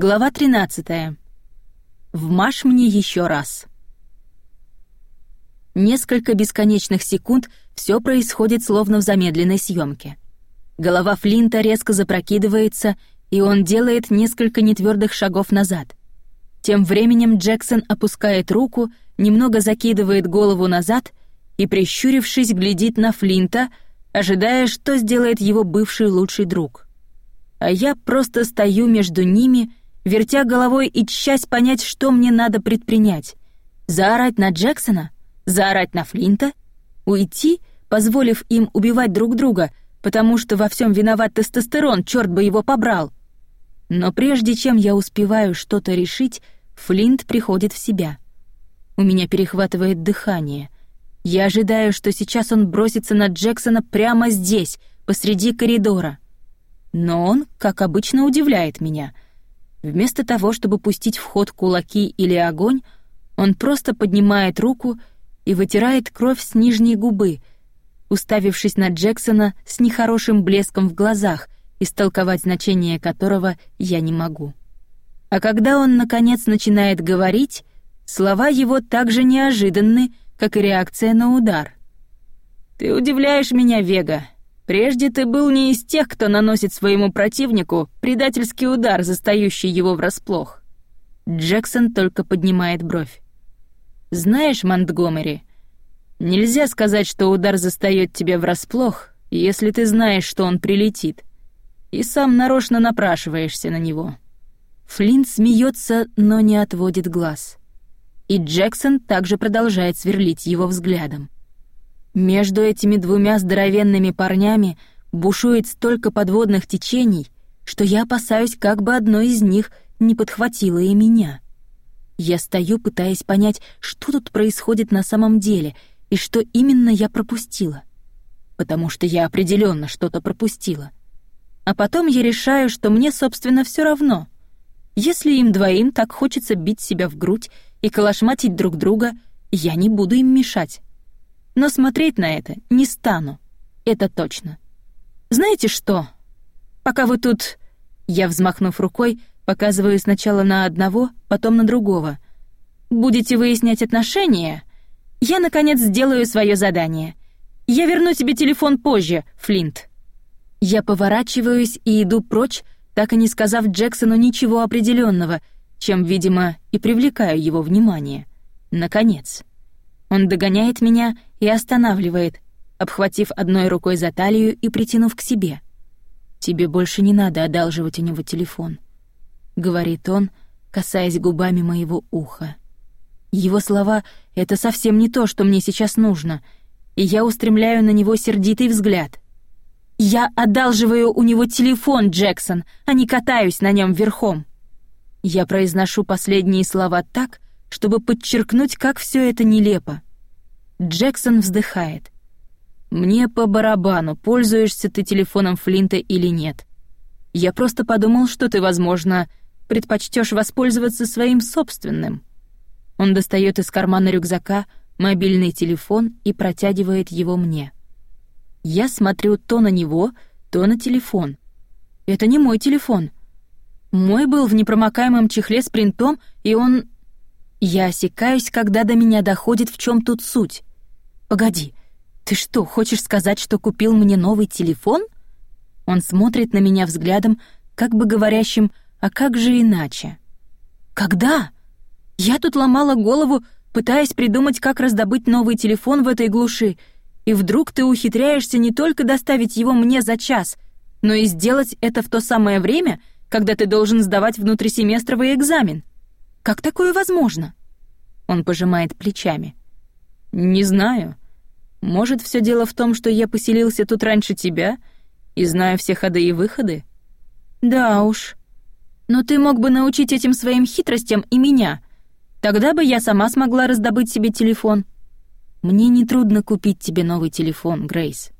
Глава 13. Вмажь мне еще раз. Несколько бесконечных секунд все происходит словно в замедленной съемке. Голова Флинта резко запрокидывается, и он делает несколько нетвердых шагов назад. Тем временем Джексон опускает руку, немного закидывает голову назад и, прищурившись, глядит на Флинта, ожидая, что сделает его бывший лучший друг. А я просто стою между ними, вертя головой и часть понять, что мне надо предпринять. Заорать на Джексона? Заорать на Флинта? Уйти, позволив им убивать друг друга, потому что во всем виноват тестостерон, черт бы его побрал. Но прежде чем я успеваю что-то решить, Флинт приходит в себя. У меня перехватывает дыхание. Я ожидаю, что сейчас он бросится на Джексона прямо здесь, посреди коридора. Но он, как обычно, удивляет меня. Вместо того, чтобы пустить в ход кулаки или огонь, он просто поднимает руку и вытирает кровь с нижней губы, уставившись на Джексона с нехорошим блеском в глазах, истолковать значение которого я не могу. А когда он, наконец, начинает говорить, слова его так же неожиданны, как и реакция на удар. «Ты удивляешь меня, Вега. Прежде ты был не из тех, кто наносит своему противнику предательский удар, застающий его врасплох». Джексон только поднимает бровь. «Знаешь, Монтгомери, нельзя сказать, что удар застаёт тебя врасплох, если ты знаешь, что он прилетит, и сам нарочно напрашиваешься на него». Флинт смеется, но не отводит глаз. И Джексон также продолжает сверлить его взглядом. Между этими двумя здоровенными парнями бушует столько подводных течений, что я опасаюсь, как бы одно из них не подхватило и меня. Я стою, пытаясь понять, что тут происходит на самом деле и что именно я пропустила. Потому что я определенно что-то пропустила. А потом я решаю, что мне, собственно, все равно — если им двоим так хочется бить себя в грудь и калашматить друг друга, я не буду им мешать. Но смотреть на это не стану. Это точно. Знаете что? Пока вы тут... Я, взмахнув рукой, показываю сначала на одного, потом на другого. Будете выяснять отношения? Я, наконец, сделаю свое задание. Я верну тебе телефон позже, Флинт. Я поворачиваюсь и иду прочь, так и не сказав Джексону ничего определенного, чем, видимо, и привлекаю его внимание. Наконец. Он догоняет меня и останавливает, обхватив одной рукой за талию и притянув к себе. «Тебе больше не надо одалживать у него телефон», — говорит он, касаясь губами моего уха. Его слова — это совсем не то, что мне сейчас нужно, и я устремляю на него сердитый взгляд — я одалживаю у него телефон, Джексон, а не катаюсь на нем верхом. Я произношу последние слова так, чтобы подчеркнуть, как все это нелепо. Джексон вздыхает. Мне по барабану, пользуешься ты телефоном Флинта или нет. Я просто подумал, что ты, возможно, предпочтешь воспользоваться своим собственным. Он достает из кармана рюкзака мобильный телефон и протягивает его мне. Я смотрю то на него, то на телефон. Это не мой телефон. Мой был в непромокаемом чехле с принтом, и он... Я осекаюсь, когда до меня доходит, в чем тут суть. Погоди, ты что, хочешь сказать, что купил мне новый телефон? Он смотрит на меня взглядом, как бы говорящим, а как же иначе? Когда? Я тут ломала голову, пытаясь придумать, как раздобыть новый телефон в этой глуши, и вдруг ты ухитряешься не только доставить его мне за час, но и сделать это в то самое время, когда ты должен сдавать внутрисеместровый экзамен. Как такое возможно? Он пожимает плечами. Не знаю. Может, все дело в том, что я поселился тут раньше тебя и знаю все ходы и выходы? Да уж. Но ты мог бы научить этим своим хитростям и меня. Тогда бы я сама смогла раздобыть себе телефон. Мне не трудно купить тебе новый телефон, Грейс.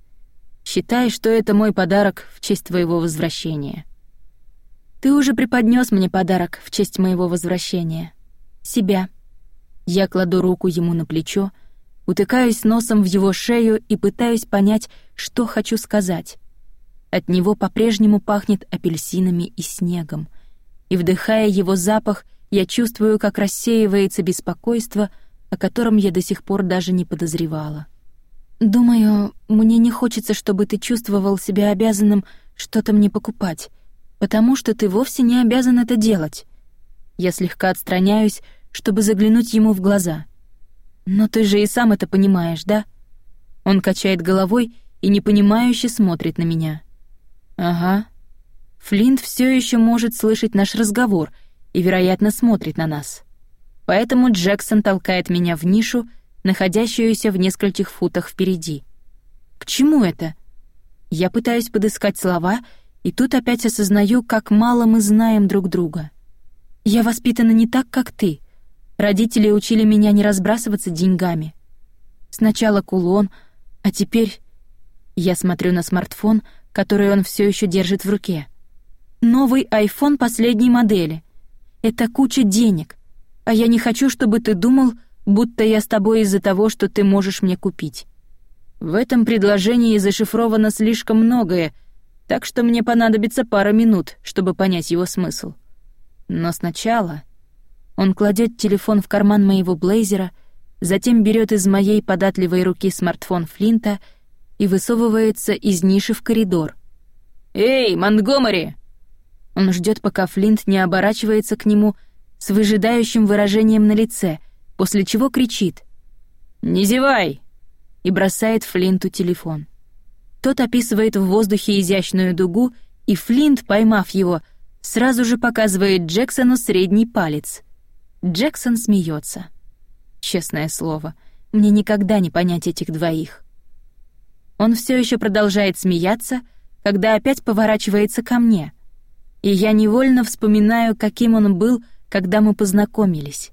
Считай, что это мой подарок в честь твоего возвращения. Ты уже преподнес мне подарок в честь моего возвращения. Себя. Я кладу руку ему на плечо, утыкаюсь носом в его шею и пытаюсь понять, что хочу сказать. От него по-прежнему пахнет апельсинами и снегом. и, вдыхая его запах, я чувствую, как рассеивается беспокойство, о котором я до сих пор даже не подозревала. «Думаю, мне не хочется, чтобы ты чувствовал себя обязанным что-то мне покупать, потому что ты вовсе не обязан это делать». Я слегка отстраняюсь, чтобы заглянуть ему в глаза. «Но ты же и сам это понимаешь, да?» Он качает головой и непонимающе смотрит на меня. «Ага». Флинт все еще может слышать наш разговор и, вероятно, смотрит на нас. Поэтому Джексон толкает меня в нишу, находящуюся в нескольких футах впереди. К чему это? Я пытаюсь подыскать слова, и тут опять осознаю, как мало мы знаем друг друга. Я воспитана не так, как ты. Родители учили меня не разбрасываться деньгами. Сначала кулон, а теперь... Я смотрю на смартфон, который он все еще держит в руке. Новый iPhone последней модели. Это куча денег. А я не хочу, чтобы ты думал, будто я с тобой из-за того, что ты можешь мне купить. В этом предложении зашифровано слишком многое, так что мне понадобится пара минут, чтобы понять его смысл. Но сначала он кладет телефон в карман моего блейзера, затем берет из моей податливой руки смартфон Флинта и высовывается из ниши в коридор. «Эй, Монтгомери!» Он ждет, пока Флинт не оборачивается к нему с выжидающим выражением на лице, после чего кричит «Не зевай!» и бросает Флинту телефон. Тот описывает в воздухе изящную дугу, и Флинт, поймав его, сразу же показывает Джексону средний палец. Джексон смеется. Честное слово, мне никогда не понять этих двоих. Он все еще продолжает смеяться, когда опять поворачивается ко мне. И я невольно вспоминаю, каким он был, когда мы познакомились.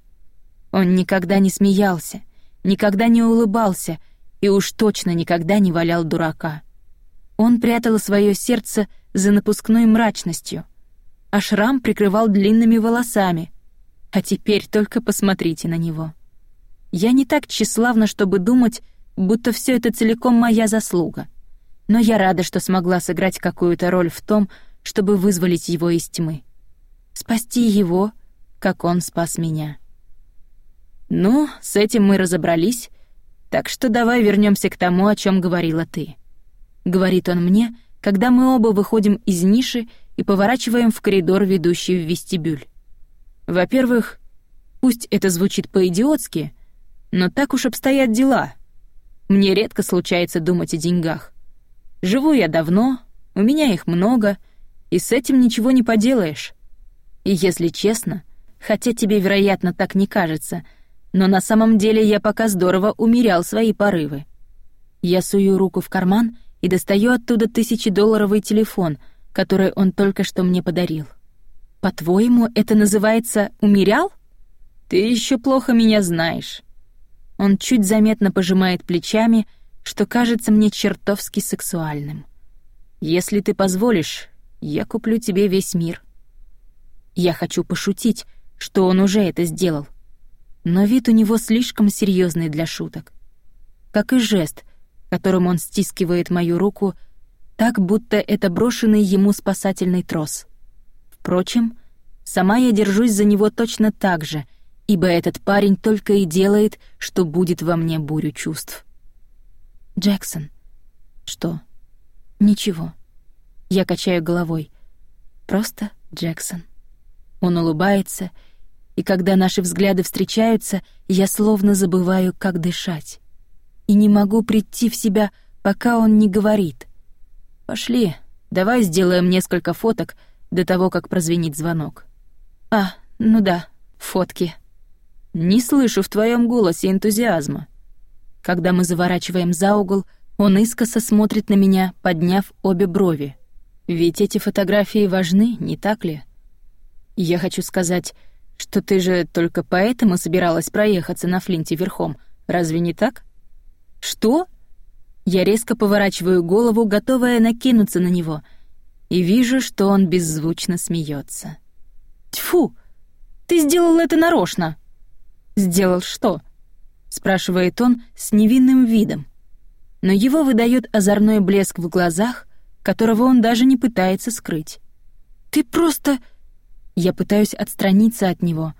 Он никогда не смеялся, никогда не улыбался и уж точно никогда не валял дурака. Он прятал свое сердце за напускной мрачностью, а шрам прикрывал длинными волосами. А теперь только посмотрите на него. Я не так тщеславна, чтобы думать, будто все это целиком моя заслуга. Но я рада, что смогла сыграть какую-то роль в том, чтобы вызволить его из тьмы. Спасти его, как он спас меня. Ну, с этим мы разобрались, так что давай вернемся к тому, о чем говорила ты. Говорит он мне, когда мы оба выходим из ниши и поворачиваем в коридор, ведущий в вестибюль. Во-первых, пусть это звучит по-идиотски, но так уж обстоят дела. Мне редко случается думать о деньгах. Живу я давно, у меня их много, и с этим ничего не поделаешь. И если честно, хотя тебе, вероятно, так не кажется, но на самом деле я пока здорово умерял свои порывы. Я сую руку в карман и достаю оттуда тысячедолларовый телефон, который он только что мне подарил. По-твоему, это называется «умерял»? Ты еще плохо меня знаешь. Он чуть заметно пожимает плечами, что кажется мне чертовски сексуальным. Если ты позволишь, я куплю тебе весь мир. Я хочу пошутить, что он уже это сделал. Но вид у него слишком серьезный для шуток. Как и жест, которым он стискивает мою руку, так будто это брошенный ему спасательный трос. Впрочем, сама я держусь за него точно так же, ибо этот парень только и делает, что будет во мне бурю чувств. Джексон. Что? Ничего. Я качаю головой. Просто Джексон. Он улыбается, и когда наши взгляды встречаются, я словно забываю, как дышать. И не могу прийти в себя, пока он не говорит. «Пошли, давай сделаем несколько фоток до того, как прозвенит звонок». «А, ну да, фотки». «Не слышу в твоем голосе энтузиазма». Когда мы заворачиваем за угол, он искоса смотрит на меня, подняв обе брови. Ведь эти фотографии важны, не так ли? Я хочу сказать, что ты же только поэтому собиралась проехаться на Флинте верхом, разве не так? Что? Я резко поворачиваю голову, готовая накинуться на него, и вижу, что он беззвучно смеется. Тьфу! Ты сделал это нарочно. Сделал что? спрашивает он с невинным видом. Но его выдает озорной блеск в глазах, которого он даже не пытается скрыть. Ты просто Я пытаюсь отстраниться от него,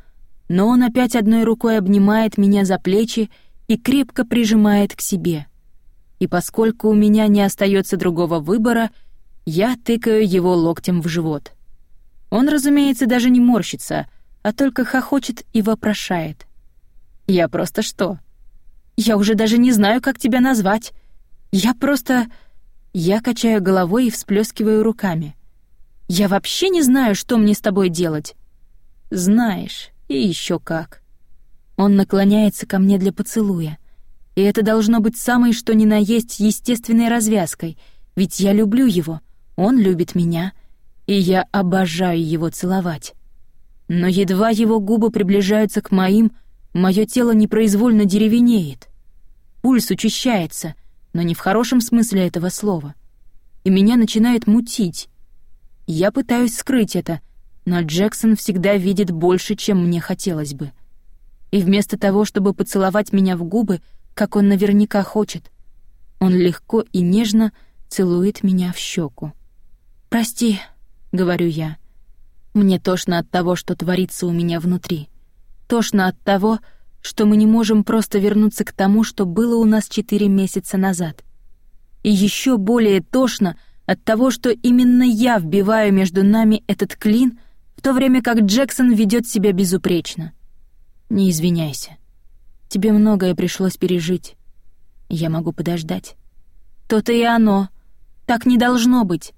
но он опять одной рукой обнимает меня за плечи и крепко прижимает к себе. И поскольку у меня не остается другого выбора, я тыкаю его локтем в живот. Он, разумеется, даже не морщится, а только хохочет и вопрошает. «Я просто что? Я уже даже не знаю, как тебя назвать. Я просто...» Я качаю головой и всплескиваю руками. «Я вообще не знаю, что мне с тобой делать». «Знаешь, и еще как». Он наклоняется ко мне для поцелуя. И это должно быть самой что ни на есть естественной развязкой, ведь я люблю его, он любит меня, и я обожаю его целовать. Но едва его губы приближаются к моим, мое тело непроизвольно деревенеет. Пульс учащается — но не в хорошем смысле этого слова. И меня начинает мутить. Я пытаюсь скрыть это, но Джексон всегда видит больше, чем мне хотелось бы. И вместо того, чтобы поцеловать меня в губы, как он наверняка хочет, он легко и нежно целует меня в щеку. «Прости», — говорю я. Мне тошно от того, что творится у меня внутри. Тошно от того, что мы не можем просто вернуться к тому, что было у нас четыре месяца назад. И еще более тошно от того, что именно я вбиваю между нами этот клин, в то время как Джексон ведет себя безупречно. Не извиняйся. Тебе многое пришлось пережить. Я могу подождать. То-то и оно. Так не должно быть.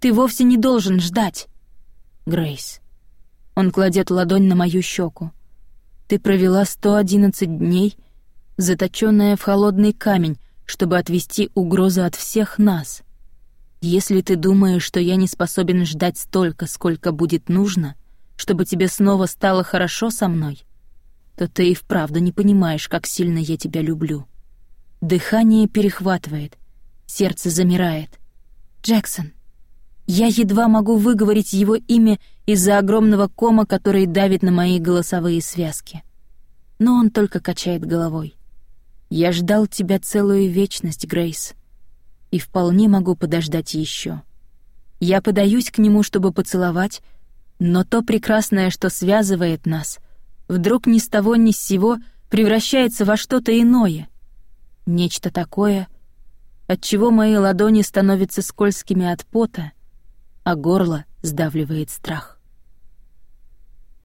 Ты вовсе не должен ждать. Грейс. Он кладет ладонь на мою щеку. Ты провела 111 дней, заточенная в холодный камень, чтобы отвести угрозу от всех нас. Если ты думаешь, что я не способен ждать столько, сколько будет нужно, чтобы тебе снова стало хорошо со мной, то ты и вправду не понимаешь, как сильно я тебя люблю. Дыхание перехватывает, сердце замирает. Джексон. Я едва могу выговорить его имя из-за огромного кома, который давит на мои голосовые связки. Но он только качает головой. «Я ждал тебя целую вечность, Грейс, и вполне могу подождать еще. Я подаюсь к нему, чтобы поцеловать, но то прекрасное, что связывает нас, вдруг ни с того ни с сего превращается во что-то иное. Нечто такое, от чего мои ладони становятся скользкими от пота, а горло сдавливает страх.